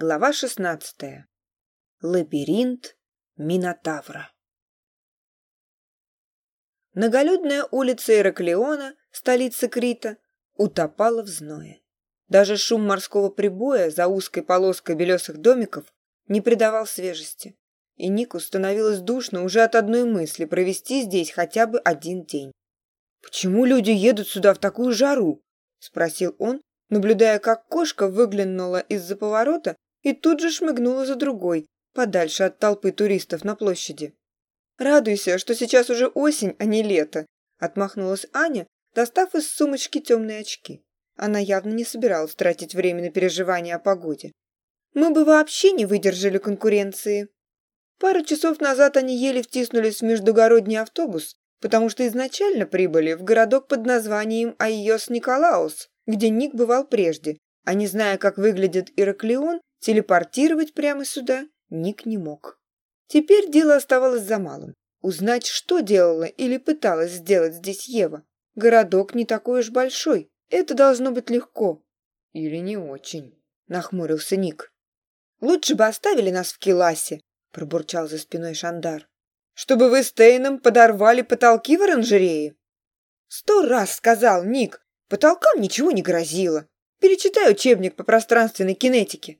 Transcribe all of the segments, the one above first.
Глава 16. Лабиринт Минотавра. Многолюдная улица Эраклеона, столица Крита, утопала в зное. Даже шум морского прибоя за узкой полоской белесых домиков не придавал свежести. И Нику становилось душно уже от одной мысли провести здесь хотя бы один день. «Почему люди едут сюда в такую жару?» – спросил он, наблюдая, как кошка выглянула из-за поворота и тут же шмыгнула за другой, подальше от толпы туристов на площади. «Радуйся, что сейчас уже осень, а не лето», – отмахнулась Аня, достав из сумочки темные очки. Она явно не собиралась тратить время на переживания о погоде. «Мы бы вообще не выдержали конкуренции». Пару часов назад они еле втиснулись в междугородний автобус, потому что изначально прибыли в городок под названием Айос Николаус, где Ник бывал прежде, а не зная, как выглядит Ираклион, Телепортировать прямо сюда Ник не мог. Теперь дело оставалось за малым. Узнать, что делала или пыталась сделать здесь Ева. Городок не такой уж большой. Это должно быть легко. Или не очень, нахмурился Ник. Лучше бы оставили нас в Киласе, пробурчал за спиной Шандар. Чтобы вы с Тейном подорвали потолки в оранжерее? Сто раз сказал Ник. Потолкам ничего не грозило. Перечитай учебник по пространственной кинетике.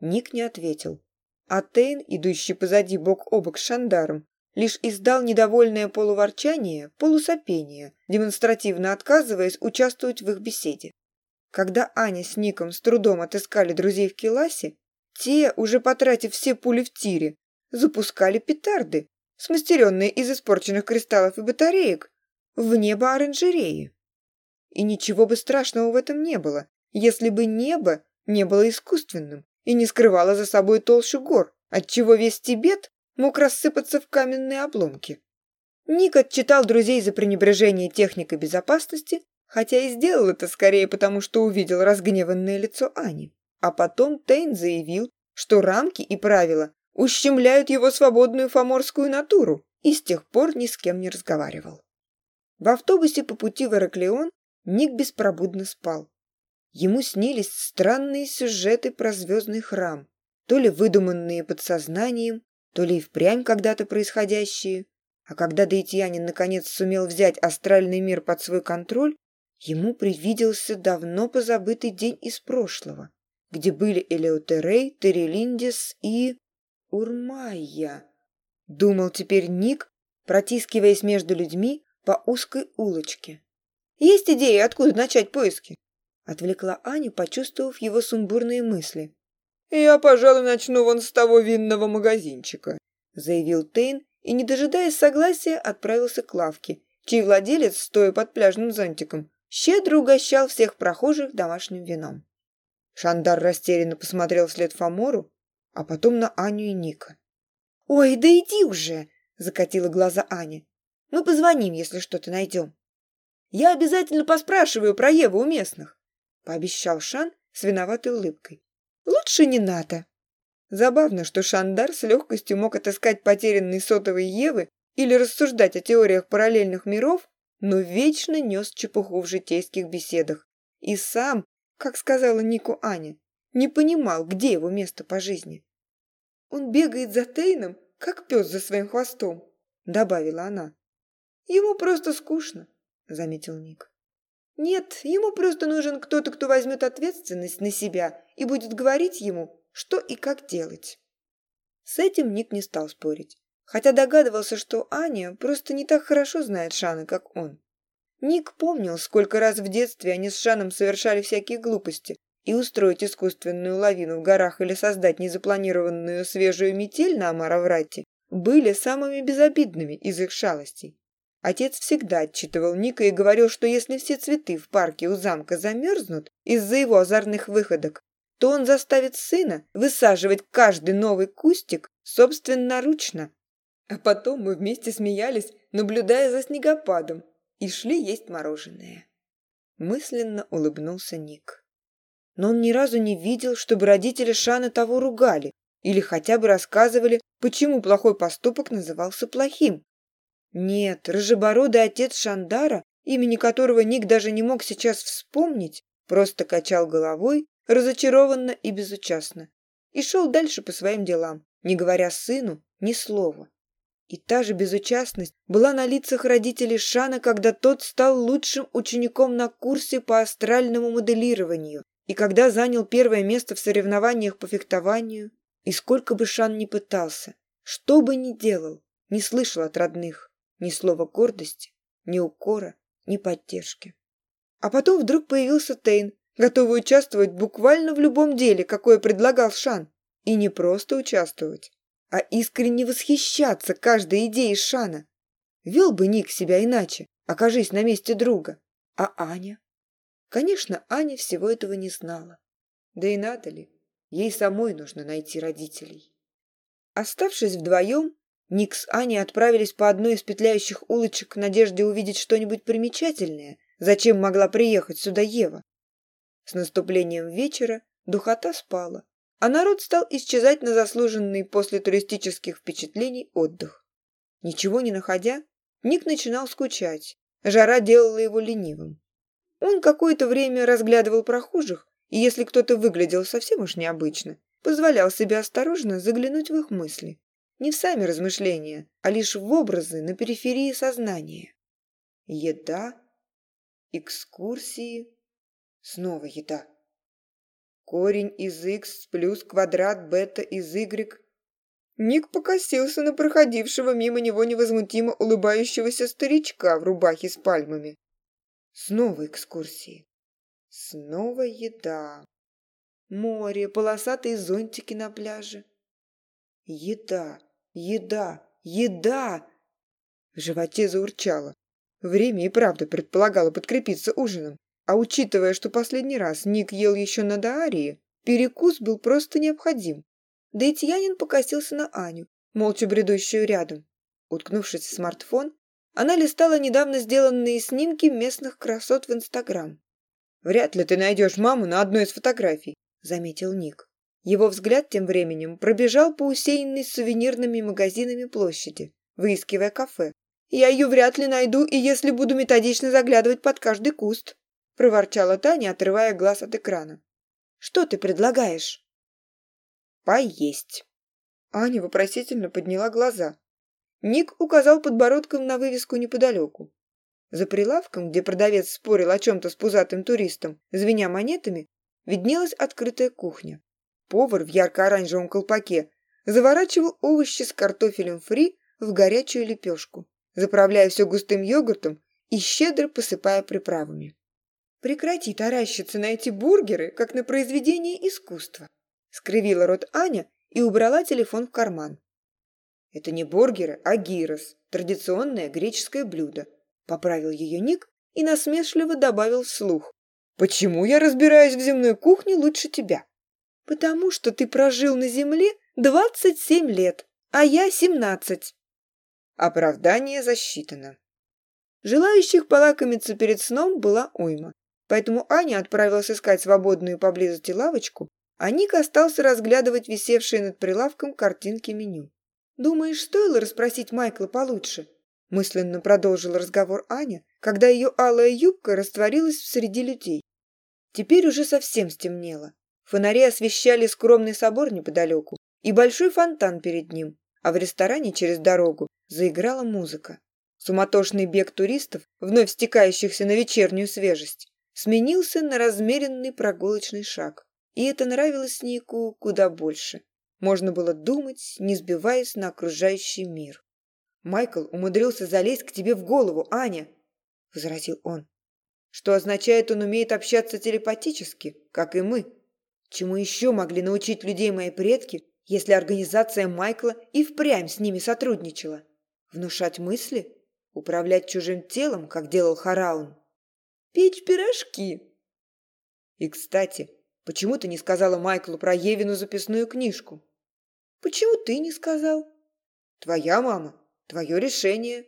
Ник не ответил. А Тейн, идущий позади бок о бок с Шандаром, лишь издал недовольное полуворчание, полусопение, демонстративно отказываясь участвовать в их беседе. Когда Аня с Ником с трудом отыскали друзей в Келасе, те, уже потратив все пули в тире, запускали петарды, смастеренные из испорченных кристаллов и батареек, в небо оранжереи. И ничего бы страшного в этом не было, если бы небо не было искусственным, и не скрывала за собой толщу гор, отчего весь Тибет мог рассыпаться в каменные обломки. Ник отчитал друзей за пренебрежение техникой безопасности, хотя и сделал это скорее потому, что увидел разгневанное лицо Ани. А потом Тейн заявил, что рамки и правила ущемляют его свободную фаморскую натуру и с тех пор ни с кем не разговаривал. В автобусе по пути в Ираклион Ник беспробудно спал, Ему снились странные сюжеты про звездный храм, то ли выдуманные подсознанием, то ли и впрямь когда-то происходящие. А когда Даитьянин наконец сумел взять астральный мир под свой контроль, ему привиделся давно позабытый день из прошлого, где были Элеутерей, Терелиндис и... Урмайя. Думал теперь Ник, протискиваясь между людьми по узкой улочке. «Есть идеи, откуда начать поиски?» Отвлекла Аню, почувствовав его сумбурные мысли. «Я, пожалуй, начну вон с того винного магазинчика», заявил Тейн и, не дожидаясь согласия, отправился к лавке, чей владелец, стоя под пляжным зонтиком, щедро угощал всех прохожих домашним вином. Шандар растерянно посмотрел вслед Фомору, а потом на Аню и Ника. «Ой, да иди уже!» – закатила глаза Аня. «Мы позвоним, если что-то найдем». «Я обязательно поспрашиваю про Еву у местных», пообещал Шан с виноватой улыбкой. «Лучше не надо». Забавно, что Шандар с легкостью мог отыскать потерянные сотовые Евы или рассуждать о теориях параллельных миров, но вечно нес чепуху в житейских беседах. И сам, как сказала Нику Аня, не понимал, где его место по жизни. «Он бегает за Тейном, как пес за своим хвостом», — добавила она. «Ему просто скучно», — заметил Ник. Нет, ему просто нужен кто-то, кто возьмет ответственность на себя и будет говорить ему, что и как делать. С этим Ник не стал спорить, хотя догадывался, что Аня просто не так хорошо знает Шана, как он. Ник помнил, сколько раз в детстве они с Шаном совершали всякие глупости, и устроить искусственную лавину в горах или создать незапланированную свежую метель на Амараврате были самыми безобидными из их шалостей. Отец всегда отчитывал Ника и говорил, что если все цветы в парке у замка замерзнут из-за его озорных выходок, то он заставит сына высаживать каждый новый кустик собственноручно. А потом мы вместе смеялись, наблюдая за снегопадом, и шли есть мороженое. Мысленно улыбнулся Ник. Но он ни разу не видел, чтобы родители Шана того ругали или хотя бы рассказывали, почему плохой поступок назывался плохим, нет, Рыжебородый отец Шандара, имени которого Ник даже не мог сейчас вспомнить, просто качал головой разочарованно и безучастно и шел дальше по своим делам, не говоря сыну ни слова. И та же безучастность была на лицах родителей Шана, когда тот стал лучшим учеником на курсе по астральному моделированию и когда занял первое место в соревнованиях по фехтованию. И сколько бы Шан ни пытался, что бы ни делал, не слышал от родных. Ни слова гордости, ни укора, ни поддержки. А потом вдруг появился Тейн, готовый участвовать буквально в любом деле, какое предлагал Шан. И не просто участвовать, а искренне восхищаться каждой идеей Шана. Вел бы Ник себя иначе, окажись на месте друга. А Аня? Конечно, Аня всего этого не знала. Да и надо ли? Ей самой нужно найти родителей. Оставшись вдвоем, Никс с Аней отправились по одной из петляющих улочек в надежде увидеть что-нибудь примечательное. Зачем могла приехать сюда Ева? С наступлением вечера духота спала, а народ стал исчезать на заслуженный после туристических впечатлений отдых. Ничего не находя, Ник начинал скучать. Жара делала его ленивым. Он какое-то время разглядывал прохожих, и если кто-то выглядел совсем уж необычно, позволял себе осторожно заглянуть в их мысли не в сами размышления, а лишь в образы на периферии сознания. Еда, экскурсии, снова еда. Корень из x плюс квадрат бета из y. Ник покосился на проходившего мимо него невозмутимо улыбающегося старичка в рубахе с пальмами. Снова экскурсии. Снова еда. Море, полосатые зонтики на пляже. Еда. «Еда! Еда!» В животе заурчало. Время и правда предполагало подкрепиться ужином. А учитывая, что последний раз Ник ел еще на Даарии, перекус был просто необходим. Да и Тьянин покосился на Аню, молча бредущую рядом. Уткнувшись в смартфон, она листала недавно сделанные снимки местных красот в Инстаграм. «Вряд ли ты найдешь маму на одной из фотографий», — заметил Ник. Его взгляд тем временем пробежал по усеянной сувенирными магазинами площади, выискивая кафе. «Я ее вряд ли найду, и если буду методично заглядывать под каждый куст», – проворчала Таня, отрывая глаз от экрана. «Что ты предлагаешь?» «Поесть». Аня вопросительно подняла глаза. Ник указал подбородком на вывеску неподалеку. За прилавком, где продавец спорил о чем-то с пузатым туристом, звеня монетами, виднелась открытая кухня. Повар в ярко-оранжевом колпаке заворачивал овощи с картофелем фри в горячую лепешку, заправляя все густым йогуртом и щедро посыпая приправами. «Прекрати таращиться на эти бургеры, как на произведение искусства», скривила рот Аня и убрала телефон в карман. «Это не бургеры, а гирос, традиционное греческое блюдо», поправил ее Ник и насмешливо добавил вслух. «Почему я разбираюсь в земной кухне лучше тебя?» потому что ты прожил на земле двадцать семь лет, а я семнадцать». Оправдание засчитано. Желающих полакомиться перед сном была уйма, поэтому Аня отправилась искать свободную поблизости лавочку, а Ник остался разглядывать висевшие над прилавком картинки меню. «Думаешь, стоило расспросить Майкла получше?» мысленно продолжила разговор Аня, когда ее алая юбка растворилась среди людей. Теперь уже совсем стемнело. Фонари освещали скромный собор неподалеку и большой фонтан перед ним, а в ресторане через дорогу заиграла музыка. Суматошный бег туристов, вновь стекающихся на вечернюю свежесть, сменился на размеренный прогулочный шаг. И это нравилось Нику куда больше. Можно было думать, не сбиваясь на окружающий мир. «Майкл умудрился залезть к тебе в голову, Аня!» – возразил он. «Что означает, он умеет общаться телепатически, как и мы. Чему еще могли научить людей мои предки, если организация Майкла и впрямь с ними сотрудничала? Внушать мысли? Управлять чужим телом, как делал Хараун? Печь пирожки? И, кстати, почему ты не сказала Майклу про Евину записную книжку? Почему ты не сказал? Твоя мама, твое решение.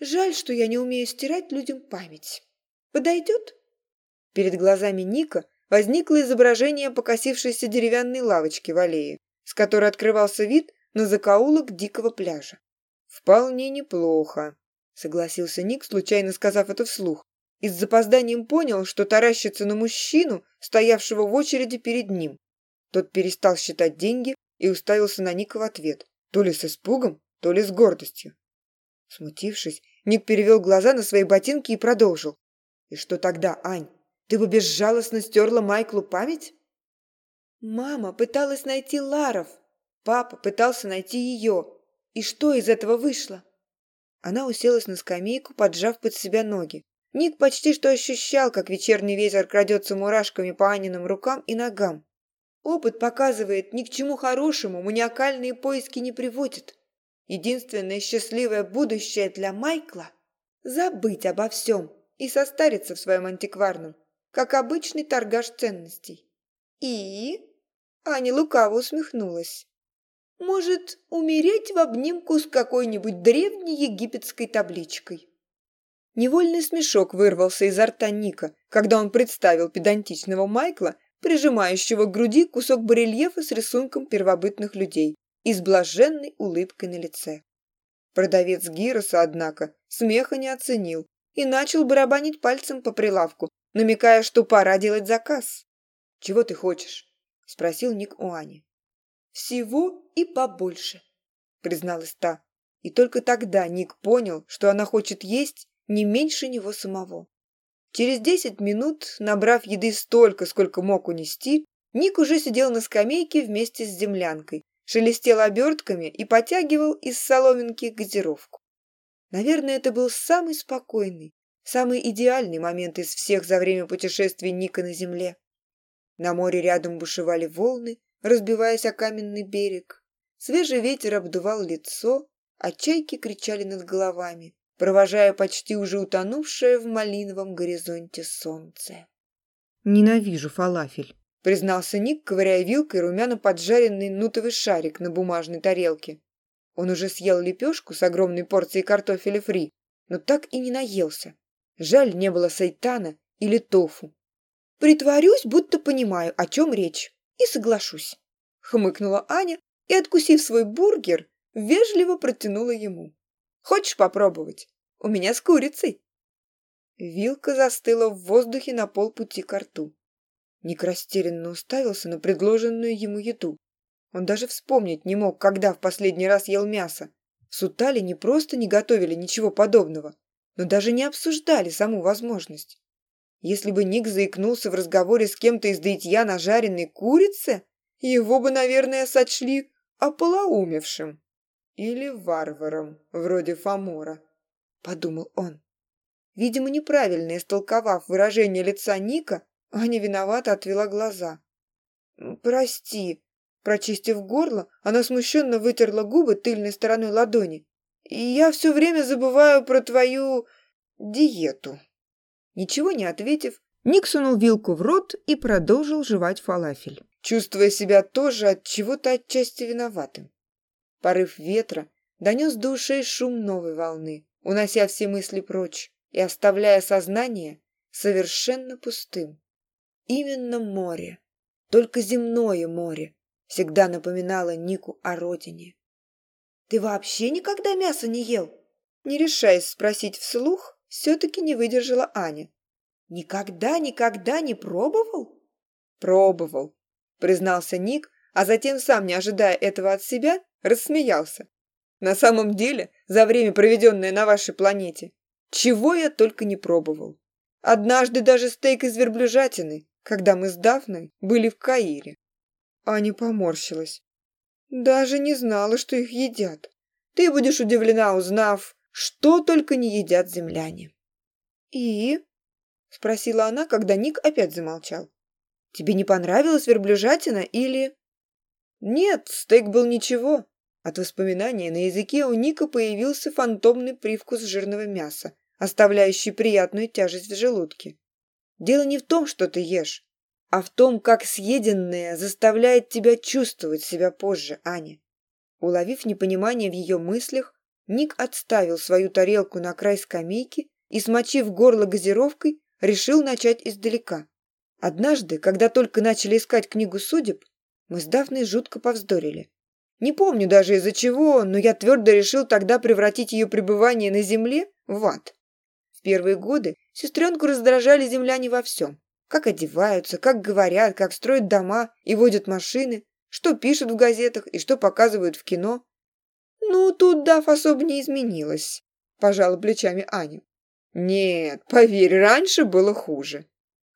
Жаль, что я не умею стирать людям память. Подойдет? Перед глазами Ника возникло изображение покосившейся деревянной лавочки в аллее, с которой открывался вид на закоулок дикого пляжа. «Вполне неплохо», — согласился Ник, случайно сказав это вслух, и с запозданием понял, что таращится на мужчину, стоявшего в очереди перед ним. Тот перестал считать деньги и уставился на Ника в ответ, то ли с испугом, то ли с гордостью. Смутившись, Ник перевел глаза на свои ботинки и продолжил. «И что тогда, Ань?» Ты бы безжалостно стерла Майклу память? Мама пыталась найти Ларов. Папа пытался найти ее. И что из этого вышло? Она уселась на скамейку, поджав под себя ноги. Ник почти что ощущал, как вечерний ветер крадется мурашками по Аниным рукам и ногам. Опыт показывает, ни к чему хорошему маниакальные поиски не приводят. Единственное счастливое будущее для Майкла – забыть обо всем и состариться в своем антикварном, как обычный торгаш ценностей. И... Аня лукаво усмехнулась. Может, умереть в обнимку с какой-нибудь древней египетской табличкой. Невольный смешок вырвался изо рта Ника, когда он представил педантичного Майкла, прижимающего к груди кусок барельефа с рисунком первобытных людей и с блаженной улыбкой на лице. Продавец Гироса, однако, смеха не оценил и начал барабанить пальцем по прилавку, намекая, что пора делать заказ. «Чего ты хочешь?» – спросил Ник у Ани. «Всего и побольше», – призналась та. И только тогда Ник понял, что она хочет есть не меньше него самого. Через десять минут, набрав еды столько, сколько мог унести, Ник уже сидел на скамейке вместе с землянкой, шелестел обертками и потягивал из соломинки газировку. Наверное, это был самый спокойный, Самый идеальный момент из всех за время путешествий Ника на земле. На море рядом бушевали волны, разбиваясь о каменный берег. Свежий ветер обдувал лицо, а чайки кричали над головами, провожая почти уже утонувшее в малиновом горизонте солнце. «Ненавижу фалафель», — признался Ник, ковыряя вилкой румяно поджаренный нутовый шарик на бумажной тарелке. Он уже съел лепешку с огромной порцией картофеля фри, но так и не наелся. Жаль, не было Сайтана или Тофу. Притворюсь, будто понимаю, о чем речь, и соглашусь. Хмыкнула Аня и, откусив свой бургер, вежливо протянула ему. Хочешь попробовать? У меня с курицей. Вилка застыла в воздухе на полпути к рту. Ник растерянно уставился на предложенную ему еду. Он даже вспомнить не мог, когда в последний раз ел мясо. В Сутале не просто не готовили ничего подобного, но даже не обсуждали саму возможность. Если бы Ник заикнулся в разговоре с кем-то из дейтья на жареной курице, его бы, наверное, сочли ополоумевшим или варваром, вроде Фомора, — подумал он. Видимо, неправильно истолковав выражение лица Ника, Аня виновато отвела глаза. «Прости», Прочистив горло, она смущенно вытерла губы тыльной стороной ладони я все время забываю про твою диету». Ничего не ответив, Ник сунул вилку в рот и продолжил жевать фалафель, чувствуя себя тоже от чего-то отчасти виноватым. Порыв ветра донес до ушей шум новой волны, унося все мысли прочь и оставляя сознание совершенно пустым. Именно море, только земное море, всегда напоминало Нику о родине. Ты вообще никогда мясо не ел?» Не решаясь спросить вслух, все-таки не выдержала Аня. «Никогда, никогда не пробовал?» «Пробовал», признался Ник, а затем, сам не ожидая этого от себя, рассмеялся. «На самом деле, за время, проведенное на вашей планете, чего я только не пробовал. Однажды даже стейк из верблюжатины, когда мы с Давной были в Каире». Аня поморщилась. Даже не знала, что их едят. Ты будешь удивлена, узнав, что только не едят земляне. И? Спросила она, когда Ник опять замолчал. Тебе не понравилась верблюжатина или... Нет, стейк был ничего. От воспоминания на языке у Ника появился фантомный привкус жирного мяса, оставляющий приятную тяжесть в желудке. Дело не в том, что ты ешь а в том, как съеденное заставляет тебя чувствовать себя позже, Аня. Уловив непонимание в ее мыслях, Ник отставил свою тарелку на край скамейки и, смочив горло газировкой, решил начать издалека. Однажды, когда только начали искать книгу судеб, мы с Дафной жутко повздорили. Не помню даже из-за чего, но я твердо решил тогда превратить ее пребывание на земле в ад. В первые годы сестренку раздражали земляне во всем. Как одеваются, как говорят, как строят дома и водят машины, что пишут в газетах и что показывают в кино. Ну, тут Даф особо не изменилась, пожала плечами Аня. Нет, поверь, раньше было хуже.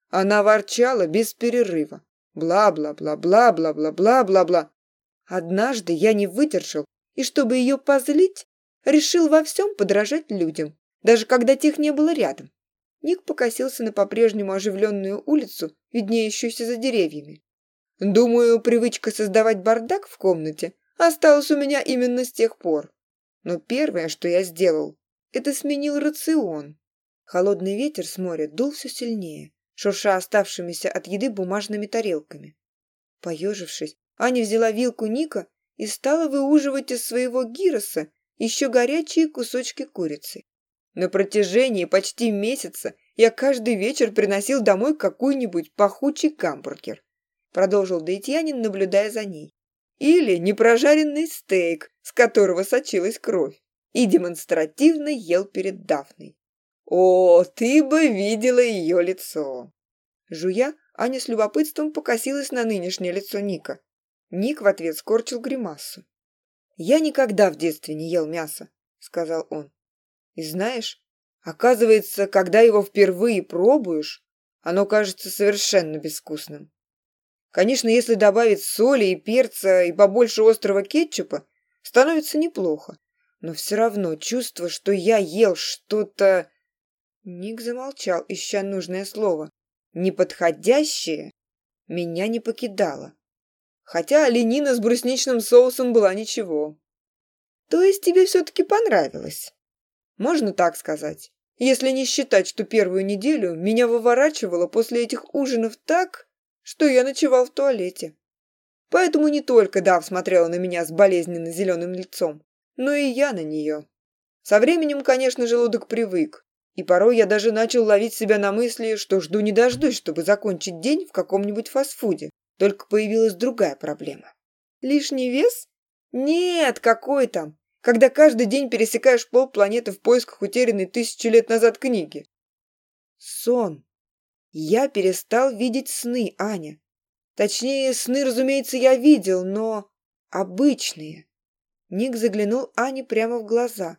Она ворчала без перерыва. Бла-бла-бла-бла-бла-бла-бла-бла. Однажды я не выдержал, и чтобы ее позлить, решил во всем подражать людям, даже когда тех не было рядом. Ник покосился на по-прежнему оживленную улицу, виднеющуюся за деревьями. «Думаю, привычка создавать бардак в комнате осталась у меня именно с тех пор. Но первое, что я сделал, это сменил рацион». Холодный ветер с моря дул все сильнее, шурша оставшимися от еды бумажными тарелками. Поежившись, Аня взяла вилку Ника и стала выуживать из своего гироса еще горячие кусочки курицы. На протяжении почти месяца я каждый вечер приносил домой какой-нибудь пахучий гамбургер. Продолжил Дейтьянин, наблюдая за ней. Или непрожаренный стейк, с которого сочилась кровь. И демонстративно ел перед Дафной. О, ты бы видела ее лицо. Жуя, Аня с любопытством покосилась на нынешнее лицо Ника. Ник в ответ скорчил гримасу. «Я никогда в детстве не ел мясо», — сказал он. И знаешь, оказывается, когда его впервые пробуешь, оно кажется совершенно безвкусным. Конечно, если добавить соли и перца и побольше острого кетчупа, становится неплохо. Но все равно чувство, что я ел что-то... Ник замолчал, ища нужное слово. Неподходящее меня не покидало. Хотя ленина с брусничным соусом была ничего. То есть тебе все-таки понравилось? Можно так сказать. Если не считать, что первую неделю меня выворачивало после этих ужинов так, что я ночевал в туалете. Поэтому не только Дав смотрела на меня с болезненно зеленым лицом, но и я на нее. Со временем, конечно, желудок привык, и порой я даже начал ловить себя на мысли, что жду не дождусь, чтобы закончить день в каком-нибудь фастфуде. Только появилась другая проблема. Лишний вес? Нет, какой там когда каждый день пересекаешь полпланеты в поисках утерянной тысячи лет назад книги. Сон. Я перестал видеть сны, Аня. Точнее, сны, разумеется, я видел, но обычные. Ник заглянул Ане прямо в глаза.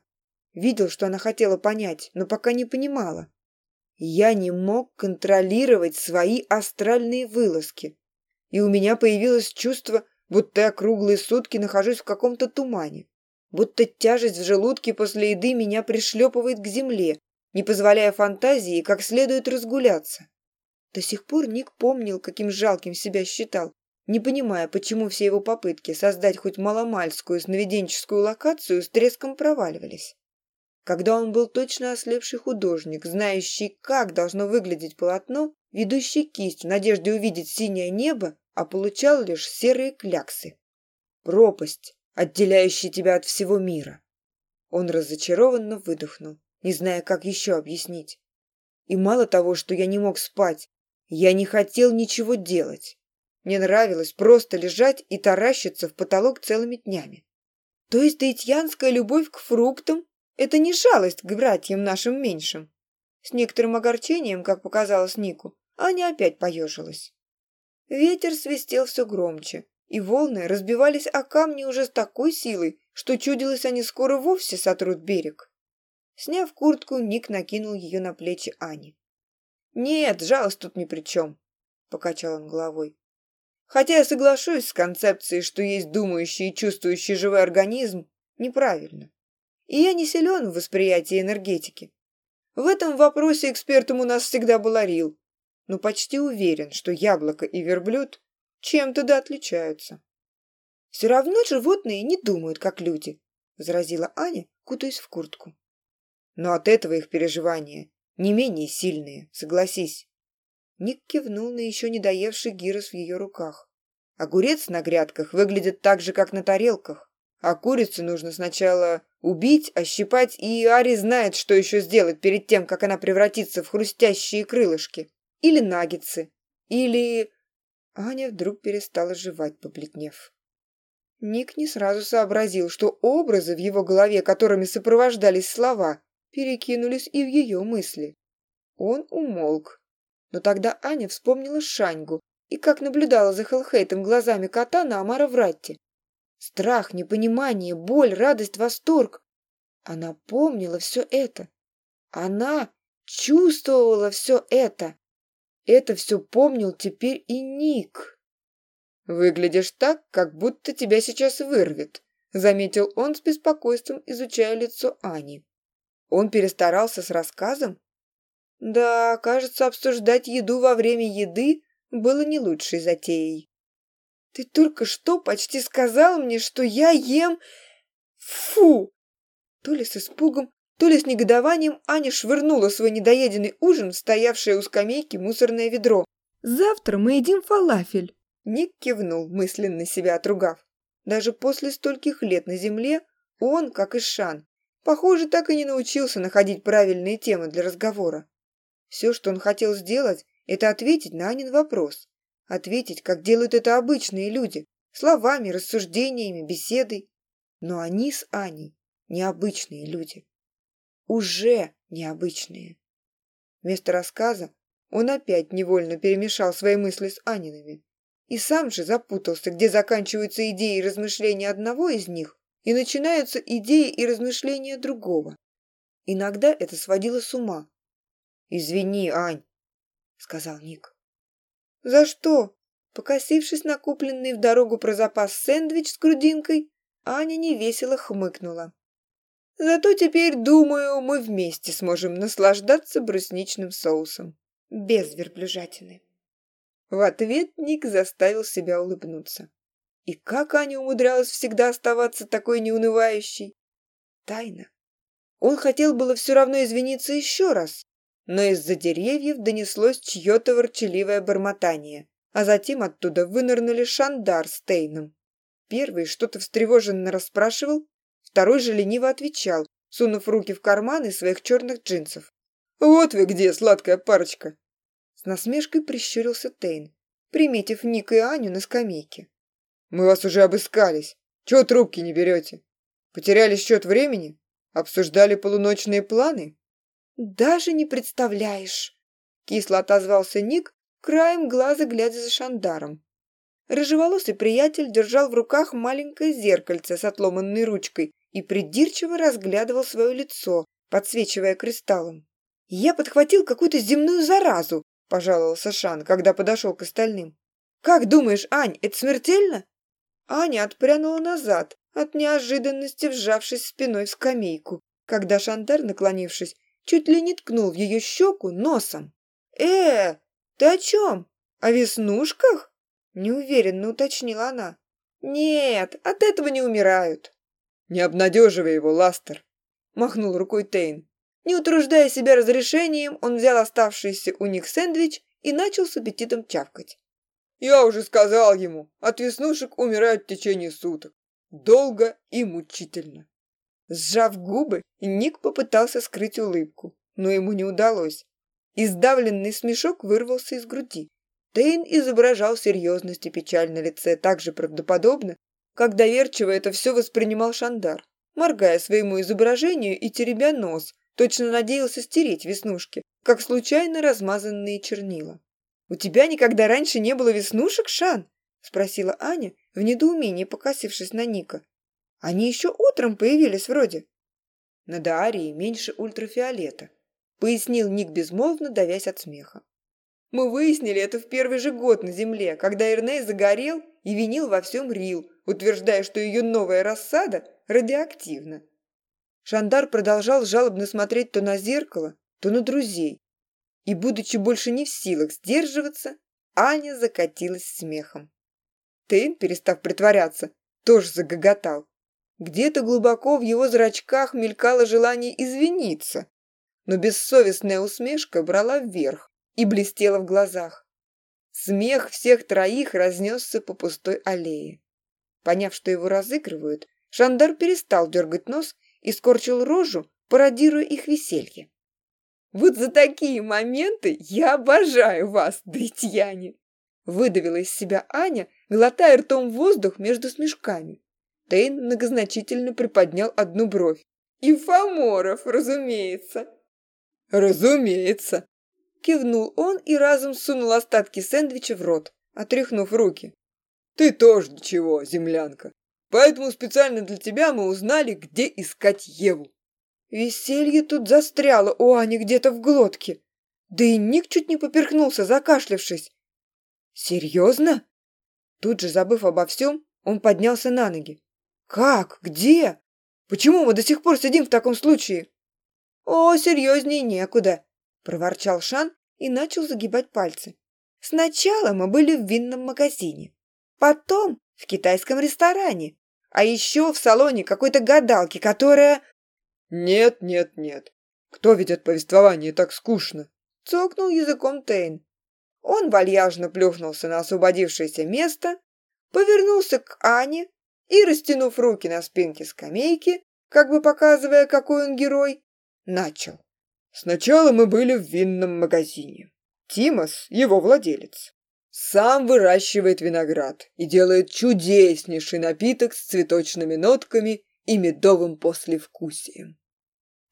Видел, что она хотела понять, но пока не понимала. Я не мог контролировать свои астральные вылазки. И у меня появилось чувство, будто я круглые сутки нахожусь в каком-то тумане будто тяжесть в желудке после еды меня пришлепывает к земле, не позволяя фантазии как следует разгуляться. До сих пор Ник помнил, каким жалким себя считал, не понимая, почему все его попытки создать хоть маломальскую сновиденческую локацию с треском проваливались. Когда он был точно ослепший художник, знающий, как должно выглядеть полотно, ведущий кисть в надежде увидеть синее небо, а получал лишь серые кляксы. Пропасть, отделяющий тебя от всего мира. Он разочарованно выдохнул, не зная, как еще объяснить. И мало того, что я не мог спать, я не хотел ничего делать. Мне нравилось просто лежать и таращиться в потолок целыми днями. То есть таитьянская любовь к фруктам – это не жалость к братьям нашим меньшим. С некоторым огорчением, как показалось Нику, Аня опять поежилась. Ветер свистел все громче, и волны разбивались о камни уже с такой силой, что чудилось они скоро вовсе сотрут берег. Сняв куртку, Ник накинул ее на плечи Ани. «Нет, жалость тут ни при чем», — покачал он головой. «Хотя я соглашусь с концепцией, что есть думающий и чувствующий живой организм, неправильно. И я не силен в восприятии энергетики. В этом вопросе экспертом у нас всегда был Орил, но почти уверен, что яблоко и верблюд чем туда отличаются?» «Все равно животные не думают, как люди», — возразила Аня, кутаясь в куртку. «Но от этого их переживания не менее сильные, согласись». Ник кивнул на еще не доевший гирос в ее руках. «Огурец на грядках выглядит так же, как на тарелках, а курицу нужно сначала убить, ощипать, и Ари знает, что еще сделать перед тем, как она превратится в хрустящие крылышки. Или наггетсы. Или Аня вдруг перестала жевать, побледнев. Ник не сразу сообразил, что образы в его голове, которыми сопровождались слова, перекинулись и в ее мысли. Он умолк. Но тогда Аня вспомнила Шаньгу и как наблюдала за Хелхейтом глазами кота на Амара Вратте. Страх, непонимание, боль, радость, восторг. Она помнила все это. Она чувствовала все это. Это все помнил теперь и Ник. «Выглядишь так, как будто тебя сейчас вырвет», — заметил он с беспокойством, изучая лицо Ани. Он перестарался с рассказом? Да, кажется, обсуждать еду во время еды было не лучшей затеей. «Ты только что почти сказал мне, что я ем... Фу!» То ли с испугом, то ли с негодованием Аня швырнула свой недоеденный ужин, стоявшее у скамейки мусорное ведро. «Завтра мы едим фалафель!» Ник кивнул, мысленно себя отругав. Даже после стольких лет на земле он, как и Шан, похоже, так и не научился находить правильные темы для разговора. Все, что он хотел сделать, это ответить на Анин вопрос. Ответить, как делают это обычные люди, словами, рассуждениями, беседой. Но они с Аней необычные люди уже необычные. Вместо рассказа он опять невольно перемешал свои мысли с Аниными и сам же запутался, где заканчиваются идеи и размышления одного из них и начинаются идеи и размышления другого. Иногда это сводило с ума. «Извини, Ань», — сказал Ник. «За что?» Покосившись на купленный в дорогу про запас сэндвич с грудинкой, Аня невесело хмыкнула. Зато теперь, думаю, мы вместе сможем наслаждаться брусничным соусом. Без верблюжатины. В ответ Ник заставил себя улыбнуться. И как Аня умудрялась всегда оставаться такой неунывающей? Тайна. Он хотел было все равно извиниться еще раз, но из-за деревьев донеслось чье-то ворчаливое бормотание, а затем оттуда вынырнули Шандар с Тейном. Первый что-то встревоженно расспрашивал, Второй же лениво отвечал, сунув руки в карманы своих черных джинсов. «Вот вы где, сладкая парочка!» С насмешкой прищурился Тейн, приметив Ник и Аню на скамейке. «Мы вас уже обыскались. Чего трубки не берете? Потеряли счет времени? Обсуждали полуночные планы?» «Даже не представляешь!» Кисло отозвался Ник, краем глаза глядя за Шандаром. Рыжеволосый приятель держал в руках маленькое зеркальце с отломанной ручкой и придирчиво разглядывал свое лицо, подсвечивая кристаллом. «Я подхватил какую-то земную заразу», – пожаловался Шан, когда подошел к остальным. «Как думаешь, Ань, это смертельно?» Аня отпрянула назад, от неожиданности вжавшись спиной в скамейку, когда Шандар, наклонившись, чуть ли не ткнул в ее щеку носом. «Э, ты о чем? О веснушках?» – неуверенно уточнила она. «Нет, от этого не умирают». Не обнадеживай его, Ластер!» – махнул рукой Тейн. Не утруждая себя разрешением, он взял оставшийся у них сэндвич и начал с аппетитом чавкать. «Я уже сказал ему, от веснушек умирают в течение суток. Долго и мучительно». Сжав губы, Ник попытался скрыть улыбку, но ему не удалось. Издавленный смешок вырвался из груди. Тейн изображал серьезность и печаль на лице так же правдоподобно, как доверчиво это все воспринимал Шандар, моргая своему изображению и теребя нос, точно надеялся стереть веснушки, как случайно размазанные чернила. «У тебя никогда раньше не было веснушек, Шан?» – спросила Аня, в недоумении покосившись на Ника. «Они еще утром появились вроде». На Даарии меньше ультрафиолета, пояснил Ник безмолвно, давясь от смеха. «Мы выяснили это в первый же год на Земле, когда Эрней загорел и винил во всем Рил, утверждая, что ее новая рассада радиоактивна. Шандар продолжал жалобно смотреть то на зеркало, то на друзей. И, будучи больше не в силах сдерживаться, Аня закатилась смехом. Тейн, перестав притворяться, тоже загоготал. Где-то глубоко в его зрачках мелькало желание извиниться, но бессовестная усмешка брала вверх и блестела в глазах. Смех всех троих разнесся по пустой аллее. Поняв, что его разыгрывают, шандар перестал дергать нос и скорчил рожу, пародируя их веселье. «Вот за такие моменты я обожаю вас, дритьяне!» выдавила из себя Аня, глотая ртом воздух между смешками. Тейн многозначительно приподнял одну бровь. «И Фоморов, разумеется!» «Разумеется!» Кивнул он и разом сунул остатки сэндвича в рот, отряхнув руки. «Ты тоже ничего, землянка. Поэтому специально для тебя мы узнали, где искать Еву». Веселье тут застряло у Ани где-то в глотке. Да и Ник чуть не поперхнулся, закашлявшись. «Серьезно?» Тут же, забыв обо всем, он поднялся на ноги. «Как? Где? Почему мы до сих пор сидим в таком случае?» «О, серьезнее некуда проворчал Шан и начал загибать пальцы. «Сначала мы были в винном магазине, потом в китайском ресторане, а еще в салоне какой-то гадалки, которая...» «Нет, нет, нет. Кто ведет повествование так скучно?» Цокнул языком Тейн. Он вальяжно плюхнулся на освободившееся место, повернулся к Ане и, растянув руки на спинке скамейки, как бы показывая, какой он герой, начал. Сначала мы были в винном магазине. Тимос, его владелец, сам выращивает виноград и делает чудеснейший напиток с цветочными нотками и медовым послевкусием.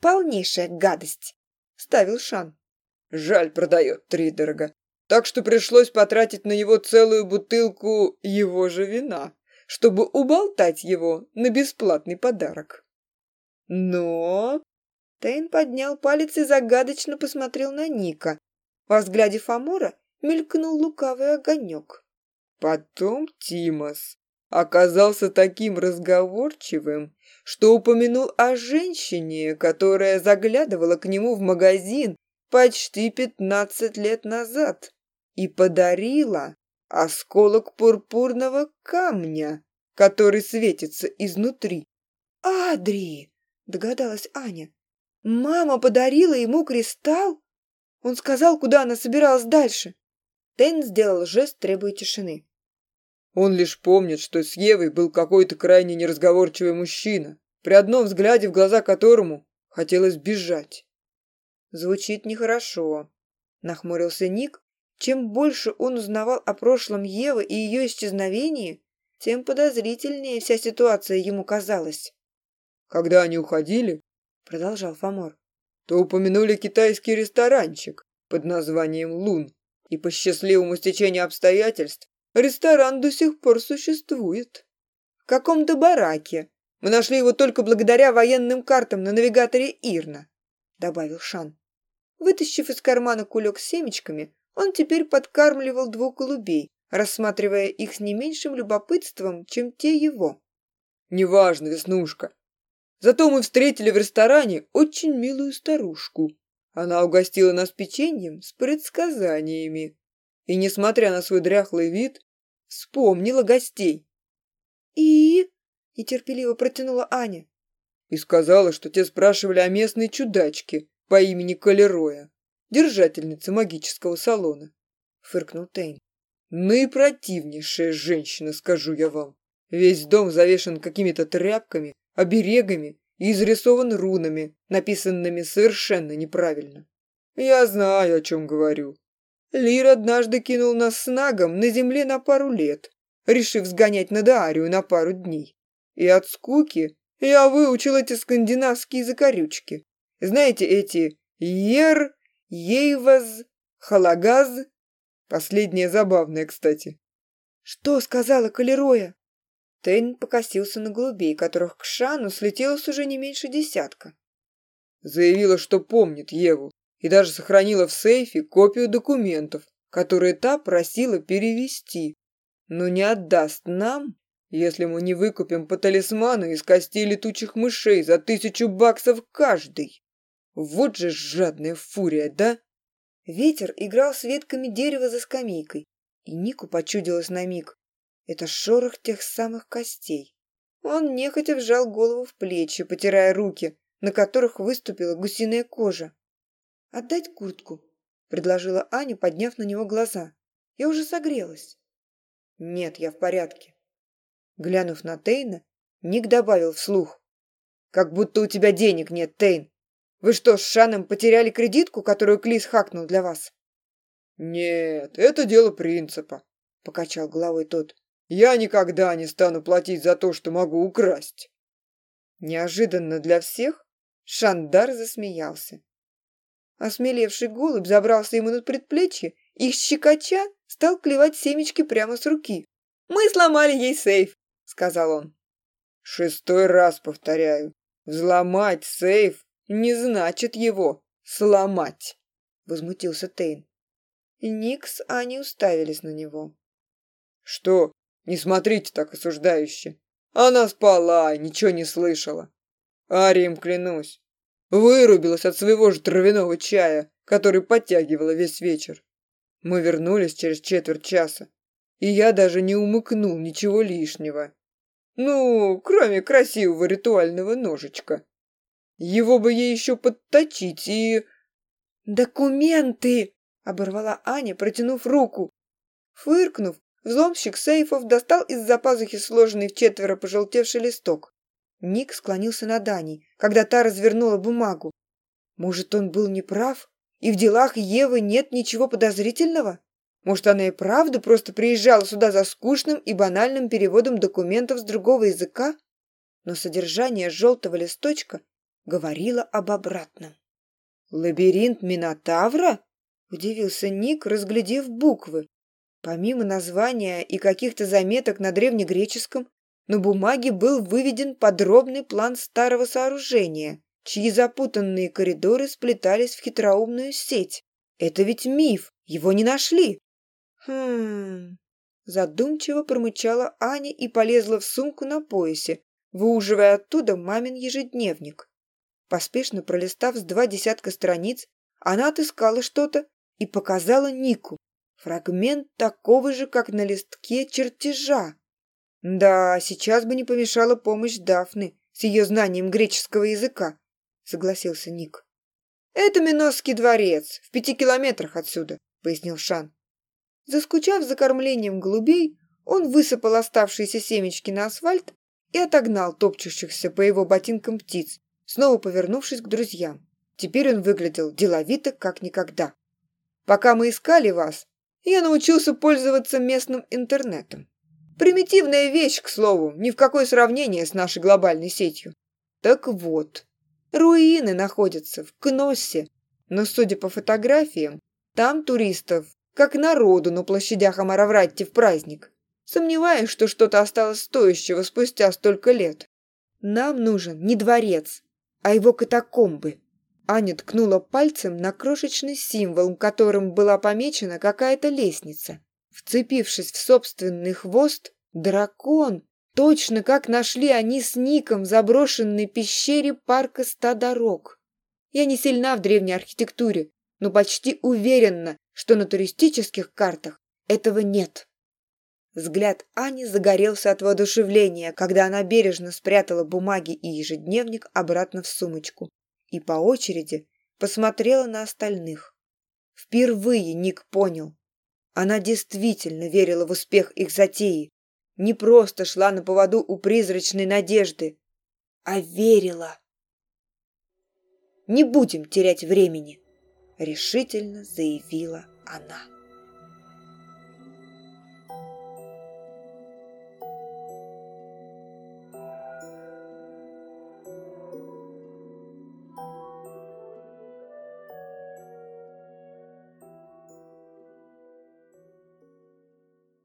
«Полнейшая гадость!» — ставил Шан. «Жаль, продает три дорого. Так что пришлось потратить на него целую бутылку его же вина, чтобы уболтать его на бесплатный подарок. Но Тейн поднял палец и загадочно посмотрел на Ника. Во взгляде Фомора мелькнул лукавый огонек. Потом Тимос оказался таким разговорчивым, что упомянул о женщине, которая заглядывала к нему в магазин почти пятнадцать лет назад и подарила осколок пурпурного камня, который светится изнутри. «Адри!» — догадалась Аня. Мама подарила ему кристалл? Он сказал, куда она собиралась дальше. Тен сделал жест, требуя тишины. Он лишь помнит, что с Евой был какой-то крайне неразговорчивый мужчина, при одном взгляде в глаза которому хотелось бежать. Звучит нехорошо, нахмурился Ник. Чем больше он узнавал о прошлом Евы и ее исчезновении, тем подозрительнее вся ситуация ему казалась. Когда они уходили, продолжал Фомор. «То упомянули китайский ресторанчик под названием «Лун». И по счастливому стечению обстоятельств ресторан до сих пор существует. В каком-то бараке. Мы нашли его только благодаря военным картам на навигаторе Ирна», — добавил Шан. Вытащив из кармана кулек с семечками, он теперь подкармливал двух голубей, рассматривая их с не меньшим любопытством, чем те его. «Неважно, Веснушка, Зато мы встретили в ресторане очень милую старушку. Она угостила нас печеньем с предсказаниями. И, несмотря на свой дряхлый вид, вспомнила гостей. «И?» – нетерпеливо протянула Аня. И сказала, что те спрашивали о местной чудачке по имени Калероя, держательнице магического салона. Фыркнул Тейн. Ну и противнейшая женщина, скажу я вам. Весь дом завешен какими-то тряпками, оберегами и изрисован рунами, написанными совершенно неправильно. Я знаю, о чем говорю. Лир однажды кинул нас с Нагом на земле на пару лет, решив сгонять на Даарию на пару дней. И от скуки я выучил эти скандинавские закорючки. Знаете, эти «ер», «ейваз», «халагаз». Последнее забавное, кстати. «Что сказала Калероя?» Тейн покосился на голубей, которых к Шану слетелось уже не меньше десятка. Заявила, что помнит Еву, и даже сохранила в сейфе копию документов, которые та просила перевести, но не отдаст нам, если мы не выкупим по талисману из костей летучих мышей за тысячу баксов каждый. Вот же жадная фурия, да? Ветер играл с ветками дерева за скамейкой, и Нику почудилось на миг, это шорох тех самых костей. Он нехотя вжал голову в плечи, потирая руки, на которых выступила гусиная кожа. «Отдать куртку», — предложила Аня, подняв на него глаза. «Я уже согрелась». «Нет, я в порядке». Глянув на Тейна, Ник добавил вслух. «Как будто у тебя денег нет, Тейн. Вы что, с Шаном потеряли кредитку, которую Клис хакнул для вас?» «Нет, это дело принципа», — покачал головой тот. Я никогда не стану платить за то, что могу украсть. Неожиданно для всех Шандар засмеялся. Осмелевший голубь забрался ему над предплечье и, щекоча, стал клевать семечки прямо с руки. «Мы сломали ей сейф», — сказал он. «Шестой раз повторяю. Взломать сейф не значит его сломать», — возмутился Тейн. Никс, они уставились на него. «Что, не смотрите так осуждающе. Она спала и ничего не слышала. Арием клянусь. Вырубилась от своего же травяного чая, который подтягивала весь вечер. Мы вернулись через четверть часа, и я даже не умыкнул ничего лишнего. Ну, кроме красивого ритуального ножичка. Его бы ей еще подточить и... «Документы!» — оборвала Аня, протянув руку. Фыркнув, Взломщик сейфов достал из-за пазухи сложенный в четверо пожелтевший листок. Ник склонился над Дани, когда та развернула бумагу. Может, он был неправ? И в делах Евы нет ничего подозрительного? Может, она и правда просто приезжала сюда за скучным и банальным переводом документов с другого языка? Но содержание желтого листочка говорило об обратном. «Лабиринт Минотавра?» – удивился Ник, разглядев буквы, Помимо названия и каких-то заметок на древнегреческом, на бумаге был выведен подробный план старого сооружения, чьи запутанные коридоры сплетались в хитроумную сеть. Это ведь миф, его не нашли. Хм... Задумчиво промычала Аня и полезла в сумку на поясе, выуживая оттуда мамин ежедневник. Поспешно пролистав с два десятка страниц, она отыскала что-то и показала Нику. Фрагмент такого же, как на листке чертежа. Да, сейчас бы не помешала помощь Дафны с ее знанием греческого языка, согласился Ник. Это Миносский дворец, в пяти километрах отсюда, пояснил Шан. Заскучав за кормлением голубей, он высыпал оставшиеся семечки на асфальт и отогнал топчущихся по его ботинкам птиц, снова повернувшись к друзьям. Теперь он выглядел деловито, как никогда. «Пока мы искали вас, я научился пользоваться местным интернетом. Примитивная вещь, к слову, ни в какое сравнение с нашей глобальной сетью. Так вот, руины находятся в Кноссе, но, судя по фотографиям, там туристов, как народу на площадях Амаравратти в праздник. Сомневаюсь, что что-то осталось стоящего спустя столько лет. Нам нужен не дворец, а его катакомбы. Аня ткнула пальцем на крошечный символ, которым была помечена какая-то лестница. Вцепившись в собственный хвост, дракон, точно как нашли они с Ником заброшенной пещере парка ста дорог. Я не сильна в древней архитектуре, но почти уверена, что на туристических картах этого нет. Взгляд Ани загорелся от воодушевления, когда она бережно спрятала бумаги и ежедневник обратно в сумочку и по очереди посмотрела на остальных. Впервые Ник понял. Она действительно верила в успех их затеи. Не просто шла на поводу у призрачной надежды, а верила. «Не будем терять времени», — решительно заявила она.